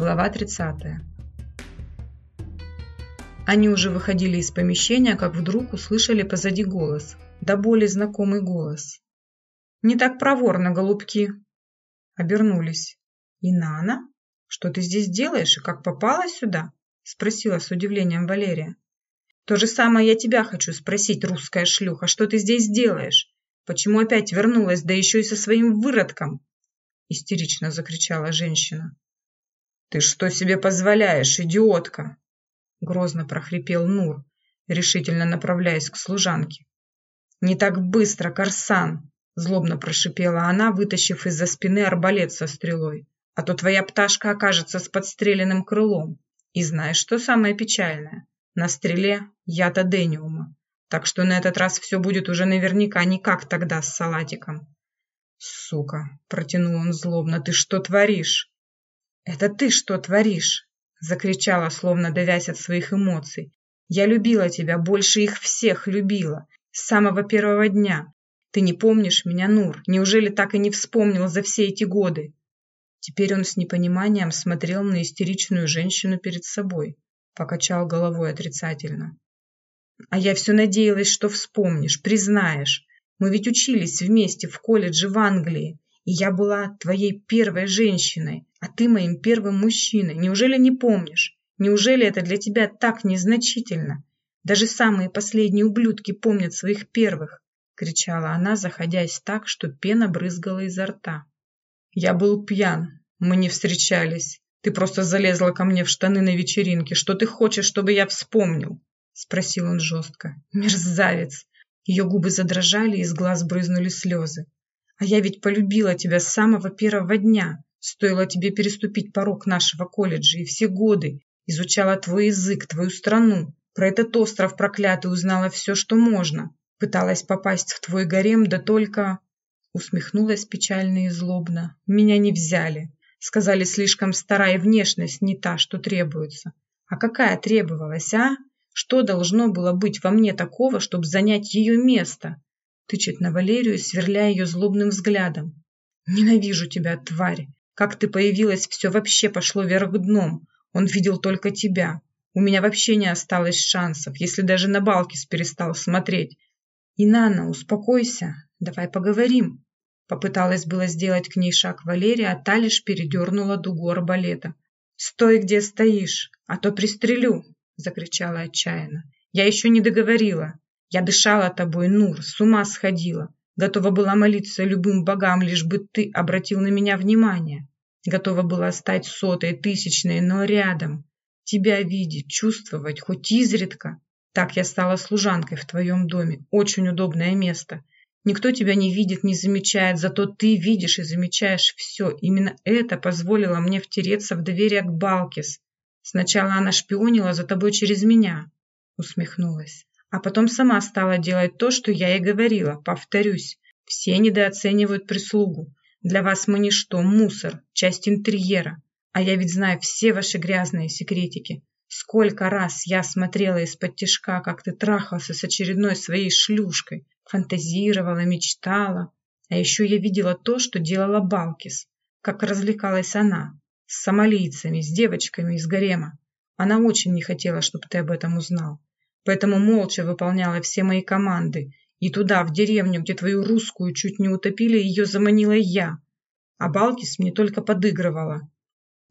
Глава 30. Они уже выходили из помещения, как вдруг услышали позади голос. Да более знакомый голос. «Не так проворно, голубки!» Обернулись. «Инана? Что ты здесь делаешь и как попала сюда?» Спросила с удивлением Валерия. «То же самое я тебя хочу спросить, русская шлюха. Что ты здесь делаешь? Почему опять вернулась, да еще и со своим выродком?» Истерично закричала женщина. «Ты что себе позволяешь, идиотка?» Грозно прохрипел Нур, решительно направляясь к служанке. «Не так быстро, Корсан!» Злобно прошипела она, вытащив из-за спины арбалет со стрелой. «А то твоя пташка окажется с подстреленным крылом. И знаешь, что самое печальное? На стреле яд адениума. Так что на этот раз все будет уже наверняка не как тогда с салатиком». «Сука!» – протянул он злобно. «Ты что творишь?» «Это ты что творишь?» – закричала, словно давясь от своих эмоций. «Я любила тебя, больше их всех любила, с самого первого дня. Ты не помнишь меня, Нур? Неужели так и не вспомнил за все эти годы?» Теперь он с непониманием смотрел на истеричную женщину перед собой, покачал головой отрицательно. «А я все надеялась, что вспомнишь, признаешь. Мы ведь учились вместе в колледже в Англии, я была твоей первой женщиной, а ты моим первым мужчиной. Неужели не помнишь? Неужели это для тебя так незначительно? Даже самые последние ублюдки помнят своих первых!» кричала она, заходясь так, что пена брызгала изо рта. «Я был пьян. Мы не встречались. Ты просто залезла ко мне в штаны на вечеринке. Что ты хочешь, чтобы я вспомнил?» Спросил он жестко. «Мерзавец!» Ее губы задрожали, из глаз брызнули слезы. А я ведь полюбила тебя с самого первого дня. Стоило тебе переступить порог нашего колледжа, и все годы изучала твой язык, твою страну. Про этот остров проклятый узнала все, что можно. Пыталась попасть в твой гарем, да только... Усмехнулась печально и злобно. Меня не взяли. Сказали, слишком старая внешность не та, что требуется. А какая требовалась, а? Что должно было быть во мне такого, чтобы занять ее место? Тычет на Валерию, сверляя ее злобным взглядом. «Ненавижу тебя, тварь! Как ты появилась, все вообще пошло вверх дном. Он видел только тебя. У меня вообще не осталось шансов, если даже на Балкис перестал смотреть. Инана, успокойся, давай поговорим». Попыталась было сделать к ней шаг Валерия, а та лишь передернула дугу арбалета. «Стой, где стоишь, а то пристрелю!» – закричала отчаянно. «Я еще не договорила. Я дышала тобой, Нур, с ума сходила. Готова была молиться любым богам, лишь бы ты обратил на меня внимание. Готова была стать сотой, тысячной, но рядом. Тебя видеть, чувствовать, хоть изредка. Так я стала служанкой в твоем доме. Очень удобное место. Никто тебя не видит, не замечает, зато ты видишь и замечаешь все. Именно это позволило мне втереться в доверие к Балкис. Сначала она шпионила за тобой через меня. Усмехнулась. А потом сама стала делать то, что я ей говорила. Повторюсь, все недооценивают прислугу. Для вас мы ничто, мусор, часть интерьера. А я ведь знаю все ваши грязные секретики. Сколько раз я смотрела из-под тишка, как ты трахался с очередной своей шлюшкой, фантазировала, мечтала. А еще я видела то, что делала Балкис, как развлекалась она, с сомалийцами, с девочками из гарема. Она очень не хотела, чтобы ты об этом узнал поэтому молча выполняла все мои команды. И туда, в деревню, где твою русскую чуть не утопили, ее заманила я. А Балкис мне только подыгрывала.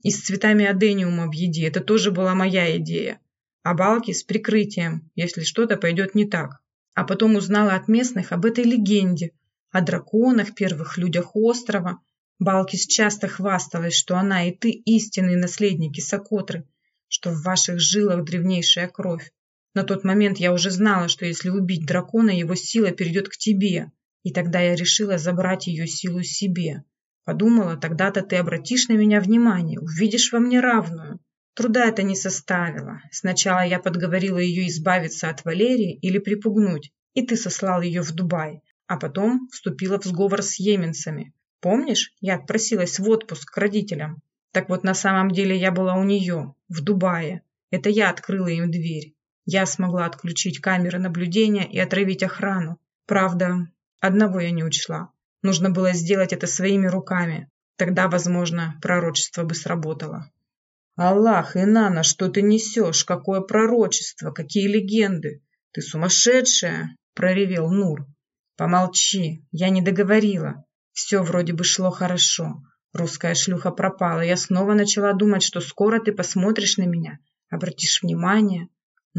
И с цветами адениума в еде. Это тоже была моя идея. А Балкис прикрытием, если что-то пойдет не так. А потом узнала от местных об этой легенде. О драконах, первых людях острова. Балкис часто хвасталась, что она и ты истинные наследники Сокотры, что в ваших жилах древнейшая кровь. На тот момент я уже знала, что если убить дракона, его сила перейдет к тебе. И тогда я решила забрать ее силу себе. Подумала, тогда-то ты обратишь на меня внимание, увидишь во мне равную. Труда это не составило. Сначала я подговорила ее избавиться от Валерии или припугнуть, и ты сослал ее в Дубай, а потом вступила в сговор с йеменцами. Помнишь, я отпросилась в отпуск к родителям? Так вот, на самом деле я была у нее, в Дубае. Это я открыла им дверь. Я смогла отключить камеры наблюдения и отравить охрану. Правда, одного я не учла. Нужно было сделать это своими руками. Тогда, возможно, пророчество бы сработало. «Аллах, Инана, что ты несешь? Какое пророчество? Какие легенды? Ты сумасшедшая!» – проревел Нур. «Помолчи, я не договорила. Все вроде бы шло хорошо. Русская шлюха пропала. Я снова начала думать, что скоро ты посмотришь на меня, обратишь внимание.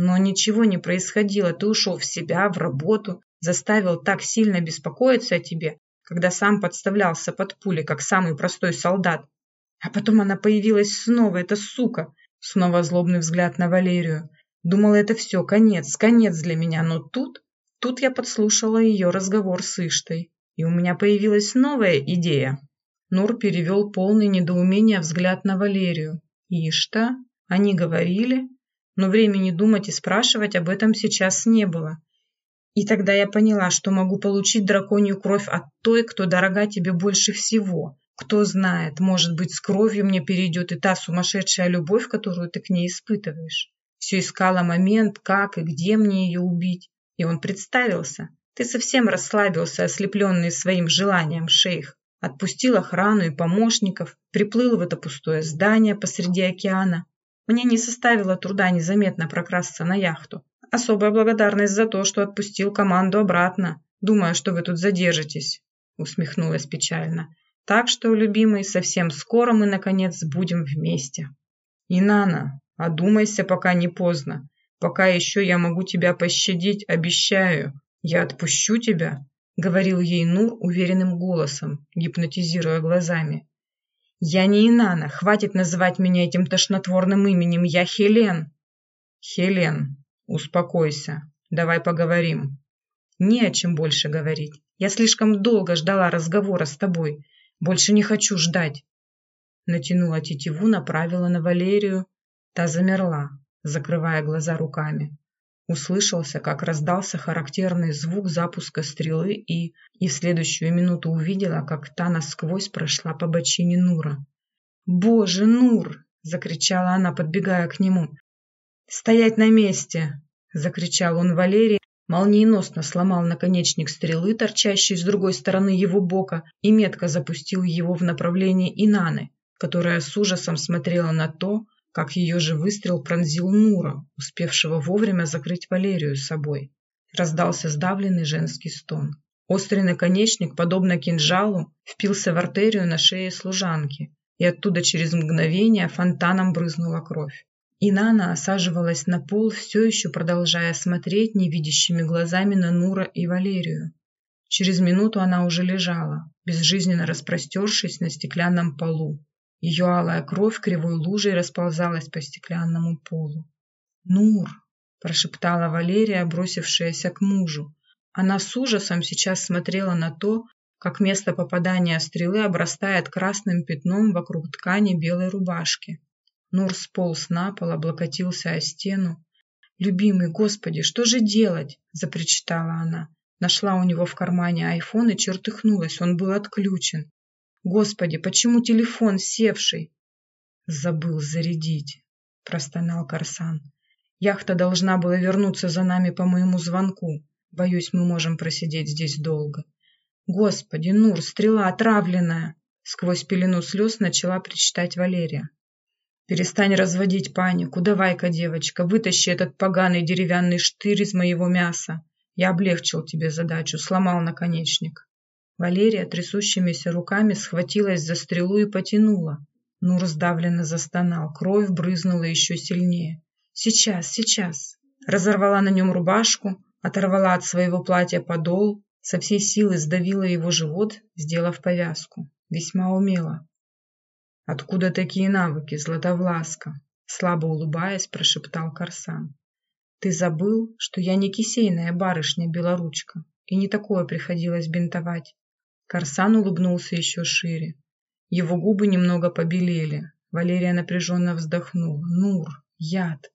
Но ничего не происходило. Ты ушел в себя, в работу, заставил так сильно беспокоиться о тебе, когда сам подставлялся под пули, как самый простой солдат. А потом она появилась снова, эта сука. Снова злобный взгляд на Валерию. Думала, это все, конец, конец для меня. Но тут, тут я подслушала ее разговор с Иштой. И у меня появилась новая идея. Нур перевел полный недоумения взгляд на Валерию. Ишта? Они говорили? Но времени думать и спрашивать об этом сейчас не было. И тогда я поняла, что могу получить драконью кровь от той, кто дорога тебе больше всего. Кто знает, может быть, с кровью мне перейдет и та сумасшедшая любовь, которую ты к ней испытываешь. Все искала момент, как и где мне ее убить. И он представился. Ты совсем расслабился, ослепленный своим желанием, шейх. Отпустил охрану и помощников, приплыл в это пустое здание посреди океана. Мне не составило труда незаметно прокрасться на яхту. Особая благодарность за то, что отпустил команду обратно, думая, что вы тут задержитесь, усмехнулась печально. Так что, любимый, совсем скоро мы, наконец, будем вместе. Инана, одумайся, пока не поздно. Пока еще я могу тебя пощадить, обещаю. Я отпущу тебя, говорил ей Нур уверенным голосом, гипнотизируя глазами. Я не Инана, хватит называть меня этим тошнотворным именем, я Хелен. Хелен, успокойся, давай поговорим. Не о чем больше говорить. Я слишком долго ждала разговора с тобой. Больше не хочу ждать. Натянула тетиву, направила на Валерию. Та замерла, закрывая глаза руками. Услышался, как раздался характерный звук запуска стрелы и, и в следующую минуту увидела, как та насквозь прошла по бочине Нура. «Боже, Нур!» – закричала она, подбегая к нему. «Стоять на месте!» – закричал он Валерий, молниеносно сломал наконечник стрелы, торчащей с другой стороны его бока, и метко запустил его в направлении Инаны, которая с ужасом смотрела на то, как ее же выстрел пронзил Нура, успевшего вовремя закрыть Валерию с собой. Раздался сдавленный женский стон. Острый наконечник, подобно кинжалу, впился в артерию на шее служанки, и оттуда через мгновение фонтаном брызнула кровь. И Нана осаживалась на пол, все еще продолжая смотреть невидящими глазами на Нура и Валерию. Через минуту она уже лежала, безжизненно распростершись на стеклянном полу. Ее алая кровь кривой лужей расползалась по стеклянному полу. «Нур!» – прошептала Валерия, бросившаяся к мужу. Она с ужасом сейчас смотрела на то, как место попадания стрелы обрастает красным пятном вокруг ткани белой рубашки. Нур сполз на пол, облокотился о стену. «Любимый, господи, что же делать?» – запричитала она. Нашла у него в кармане айфон и чертыхнулась, он был отключен. «Господи, почему телефон севший?» «Забыл зарядить», – простонал Корсан. «Яхта должна была вернуться за нами по моему звонку. Боюсь, мы можем просидеть здесь долго». «Господи, Нур, стрела отравленная!» Сквозь пелену слез начала причитать Валерия. Перестань разводить панику. Давай-ка, девочка, вытащи этот поганый деревянный штырь из моего мяса. Я облегчил тебе задачу, сломал наконечник. Валерия трясущимися руками схватилась за стрелу и потянула. Нур сдавленно застонал, кровь брызнула еще сильнее. «Сейчас, сейчас!» Разорвала на нем рубашку, оторвала от своего платья подол, со всей силы сдавила его живот, сделав повязку. Весьма умело. «Откуда такие навыки, Златовласка?» Слабо улыбаясь, прошептал Корсан. «Ты забыл, что я не кисейная барышня-белоручка, и не такое приходилось бинтовать?» Корсан улыбнулся еще шире. Его губы немного побелели. Валерия напряженно вздохнула. «Нур, яд!»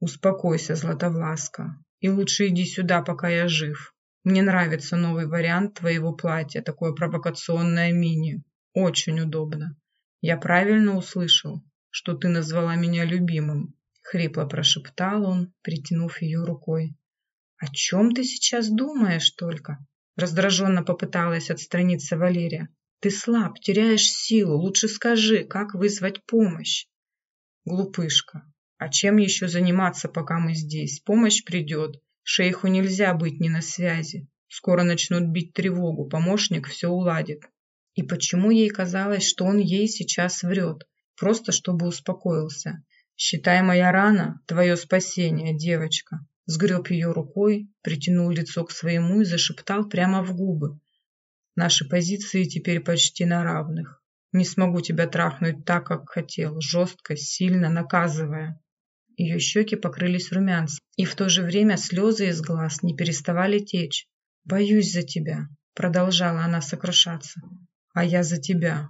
«Успокойся, Златовласка, и лучше иди сюда, пока я жив. Мне нравится новый вариант твоего платья, такое провокационное мини. Очень удобно. «Я правильно услышал, что ты назвала меня любимым?» — хрипло прошептал он, притянув ее рукой. «О чем ты сейчас думаешь только?» Раздраженно попыталась отстраниться Валерия. «Ты слаб, теряешь силу. Лучше скажи, как вызвать помощь?» Глупышка. А чем еще заниматься, пока мы здесь? Помощь придет. Шейху нельзя быть не на связи. Скоро начнут бить тревогу, помощник все уладит. И почему ей казалось, что он ей сейчас врет? Просто чтобы успокоился. «Считай, моя рана – твое спасение, девочка». Сгреб ее рукой, притянул лицо к своему и зашептал прямо в губы. «Наши позиции теперь почти на равных. Не смогу тебя трахнуть так, как хотел, жестко, сильно, наказывая». Ее щеки покрылись румянцем, и в то же время слезы из глаз не переставали течь. «Боюсь за тебя», – продолжала она сокрушаться. «А я за тебя».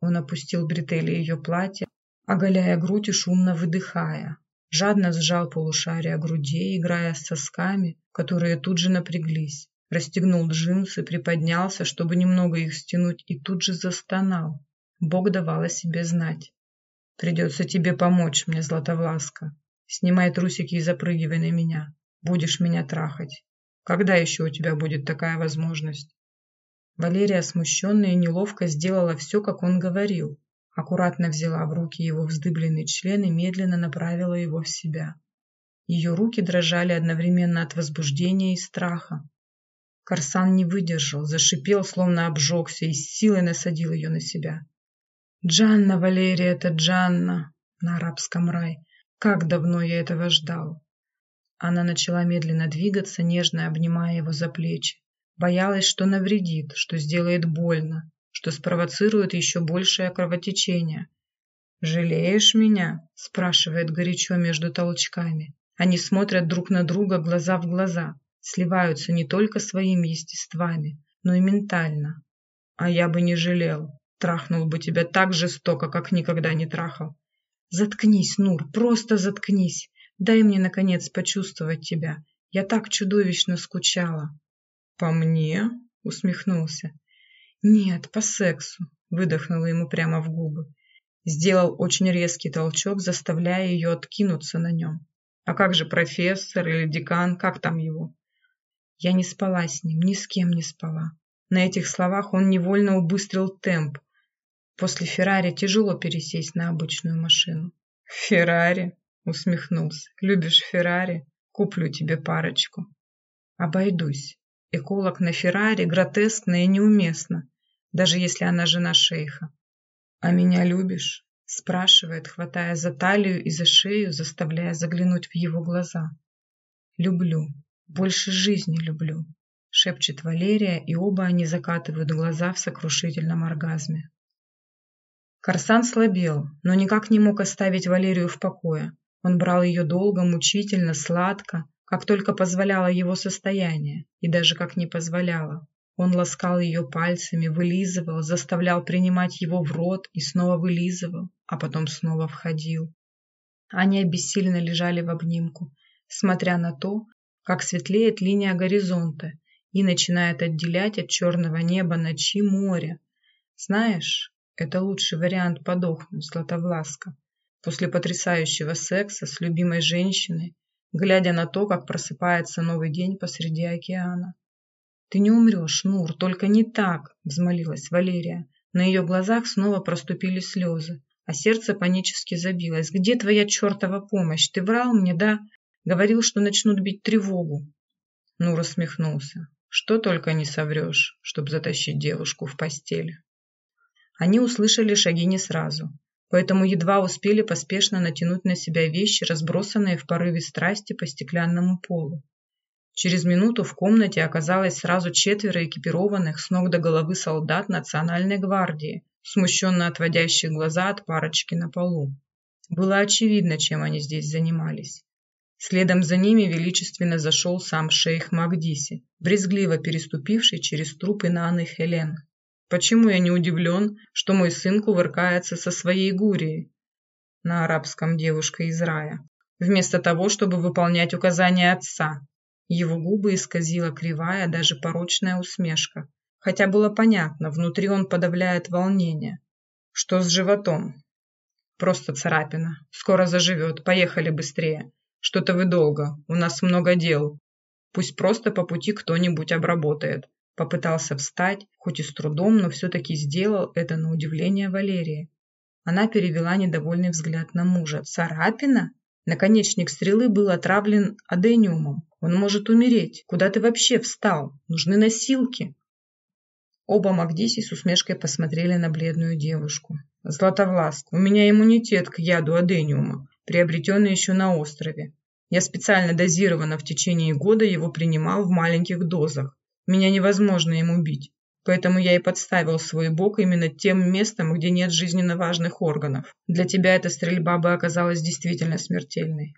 Он опустил бретели ее платья, оголяя грудь и шумно выдыхая. Жадно сжал полушария грудей, играя с сосками, которые тут же напряглись. Расстегнул джинсы, приподнялся, чтобы немного их стянуть, и тут же застонал. Бог давал о себе знать. «Придется тебе помочь мне, Златовласка. Снимай трусики и запрыгивай на меня. Будешь меня трахать. Когда еще у тебя будет такая возможность?» Валерия, смущенная и неловко, сделала все, как он говорил. Аккуратно взяла в руки его вздыбленный член и медленно направила его в себя. Ее руки дрожали одновременно от возбуждения и страха. Корсан не выдержал, зашипел, словно обжегся, и с силой насадил ее на себя. «Джанна, Валерия, это Джанна!» на арабском рай. Как давно я этого ждал. Она начала медленно двигаться, нежно обнимая его за плечи. Боялась, что навредит, что сделает больно, что спровоцирует еще большее кровотечение. «Жалеешь меня?» – спрашивает горячо между толчками. Они смотрят друг на друга глаза в глаза, сливаются не только своими естествами, но и ментально. А я бы не жалел, трахнул бы тебя так жестоко, как никогда не трахал. Заткнись, Нур, просто заткнись. Дай мне, наконец, почувствовать тебя. Я так чудовищно скучала. По мне? Усмехнулся. «Нет, по сексу», – выдохнула ему прямо в губы. Сделал очень резкий толчок, заставляя ее откинуться на нем. «А как же профессор или декан, как там его?» Я не спала с ним, ни с кем не спала. На этих словах он невольно убыстрил темп. После Феррари тяжело пересесть на обычную машину. «Феррари?» – усмехнулся. «Любишь Феррари? Куплю тебе парочку». «Обойдусь. Эколог на Феррари гротескно и неуместно даже если она жена шейха. «А меня любишь?» – спрашивает, хватая за талию и за шею, заставляя заглянуть в его глаза. «Люблю. Больше жизни люблю», – шепчет Валерия, и оба они закатывают глаза в сокрушительном оргазме. Корсан слабел, но никак не мог оставить Валерию в покое. Он брал ее долго, мучительно, сладко, как только позволяло его состояние, и даже как не позволяло. Он ласкал ее пальцами, вылизывал, заставлял принимать его в рот и снова вылизывал, а потом снова входил. Они обессиленно лежали в обнимку, смотря на то, как светлеет линия горизонта и начинает отделять от черного неба ночи море. Знаешь, это лучший вариант подохнуть, Златовласка, после потрясающего секса с любимой женщиной, глядя на то, как просыпается новый день посреди океана. «Ты не умрешь, Нур, только не так!» – взмолилась Валерия. На ее глазах снова проступили слезы, а сердце панически забилось. «Где твоя чертова помощь? Ты врал мне, да? Говорил, что начнут бить тревогу». Нур усмехнулся. «Что только не соврешь, чтобы затащить девушку в постель». Они услышали шаги не сразу, поэтому едва успели поспешно натянуть на себя вещи, разбросанные в порыве страсти по стеклянному полу. Через минуту в комнате оказалось сразу четверо экипированных с ног до головы солдат Национальной гвардии, смущенно отводящих глаза от парочки на полу. Было очевидно, чем они здесь занимались. Следом за ними величественно зашел сам шейх Магдиси, брезгливо переступивший через трупы Наны Хелен. «Почему я не удивлен, что мой сын кувыркается со своей гурией?» На арабском девушка из рая. Вместо того, чтобы выполнять указания отца, его губы исказила кривая, даже порочная усмешка. Хотя было понятно, внутри он подавляет волнение. Что с животом? Просто царапина. Скоро заживет. Поехали быстрее. Что-то вы долго. У нас много дел. Пусть просто по пути кто-нибудь обработает. Попытался встать, хоть и с трудом, но все-таки сделал это на удивление Валерии. Она перевела недовольный взгляд на мужа. «Царапина?» Наконечник стрелы был отравлен адениумом. Он может умереть. Куда ты вообще встал? Нужны носилки. Оба Магдиси с усмешкой посмотрели на бледную девушку. «Златовласка, у меня иммунитет к яду адениума, приобретенный еще на острове. Я специально дозированно в течение года его принимал в маленьких дозах. Меня невозможно им убить. Поэтому я и подставил свой бок именно тем местом, где нет жизненно важных органов. Для тебя эта стрельба бы оказалась действительно смертельной.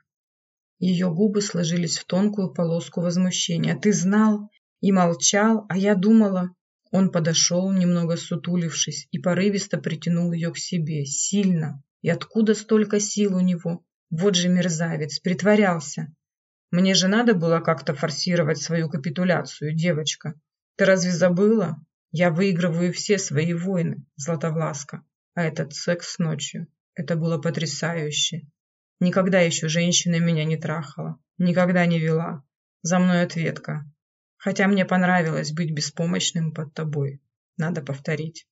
Ее губы сложились в тонкую полоску возмущения. «Ты знал и молчал, а я думала...» Он подошел, немного сутулившись, и порывисто притянул ее к себе. Сильно. И откуда столько сил у него? Вот же мерзавец, притворялся. Мне же надо было как-то форсировать свою капитуляцию, девочка. Ты разве забыла? Я выигрываю все свои войны, Златовласка. А этот секс ночью, это было потрясающе. Никогда еще женщина меня не трахала, никогда не вела. За мной ответка. Хотя мне понравилось быть беспомощным под тобой. Надо повторить.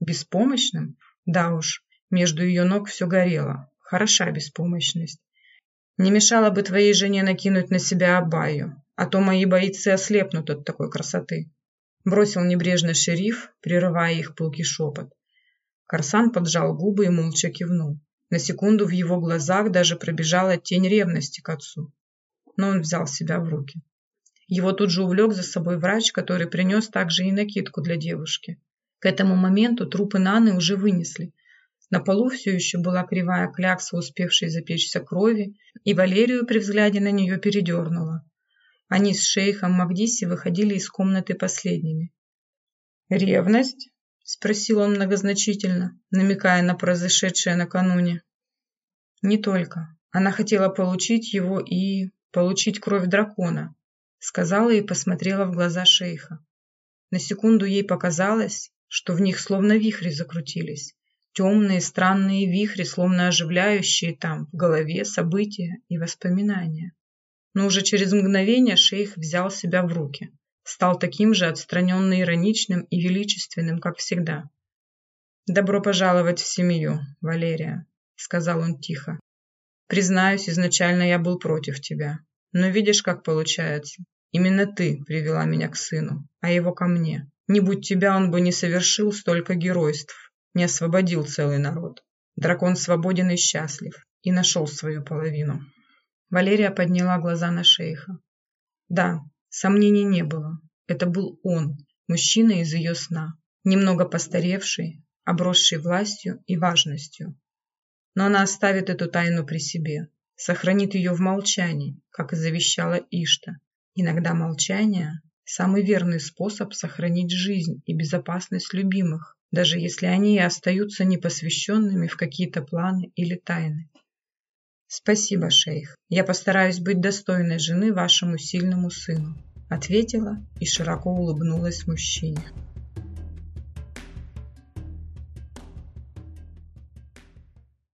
Беспомощным? Да уж, между ее ног все горело. Хороша беспомощность. Не мешало бы твоей жене накинуть на себя абаю, а то мои бойцы ослепнут от такой красоты. Бросил небрежно шериф, прерывая их пылкий шепот. Корсан поджал губы и молча кивнул. На секунду в его глазах даже пробежала тень ревности к отцу. Но он взял себя в руки. Его тут же увлек за собой врач, который принес также и накидку для девушки. К этому моменту трупы Наны уже вынесли. На полу все еще была кривая клякса, успевшей запечься крови, и Валерию при взгляде на нее передернула. Они с шейхом Магдиси выходили из комнаты последними. «Ревность?» – спросил он многозначительно, намекая на произошедшее накануне. «Не только. Она хотела получить его и... получить кровь дракона», – сказала и посмотрела в глаза шейха. На секунду ей показалось, что в них словно вихри закрутились. Темные странные вихри, словно оживляющие там в голове события и воспоминания но уже через мгновение шейх взял себя в руки. Стал таким же отстраненно ироничным и величественным, как всегда. «Добро пожаловать в семью, Валерия», — сказал он тихо. «Признаюсь, изначально я был против тебя. Но видишь, как получается. Именно ты привела меня к сыну, а его ко мне. Не будь тебя, он бы не совершил столько геройств, не освободил целый народ. Дракон свободен и счастлив, и нашел свою половину». Валерия подняла глаза на шейха. Да, сомнений не было. Это был он, мужчина из ее сна, немного постаревший, обросший властью и важностью. Но она оставит эту тайну при себе, сохранит ее в молчании, как и завещала Ишта. Иногда молчание – самый верный способ сохранить жизнь и безопасность любимых, даже если они и остаются непосвященными в какие-то планы или тайны. «Спасибо, шейх. Я постараюсь быть достойной жены вашему сильному сыну», ответила и широко улыбнулась мужчине.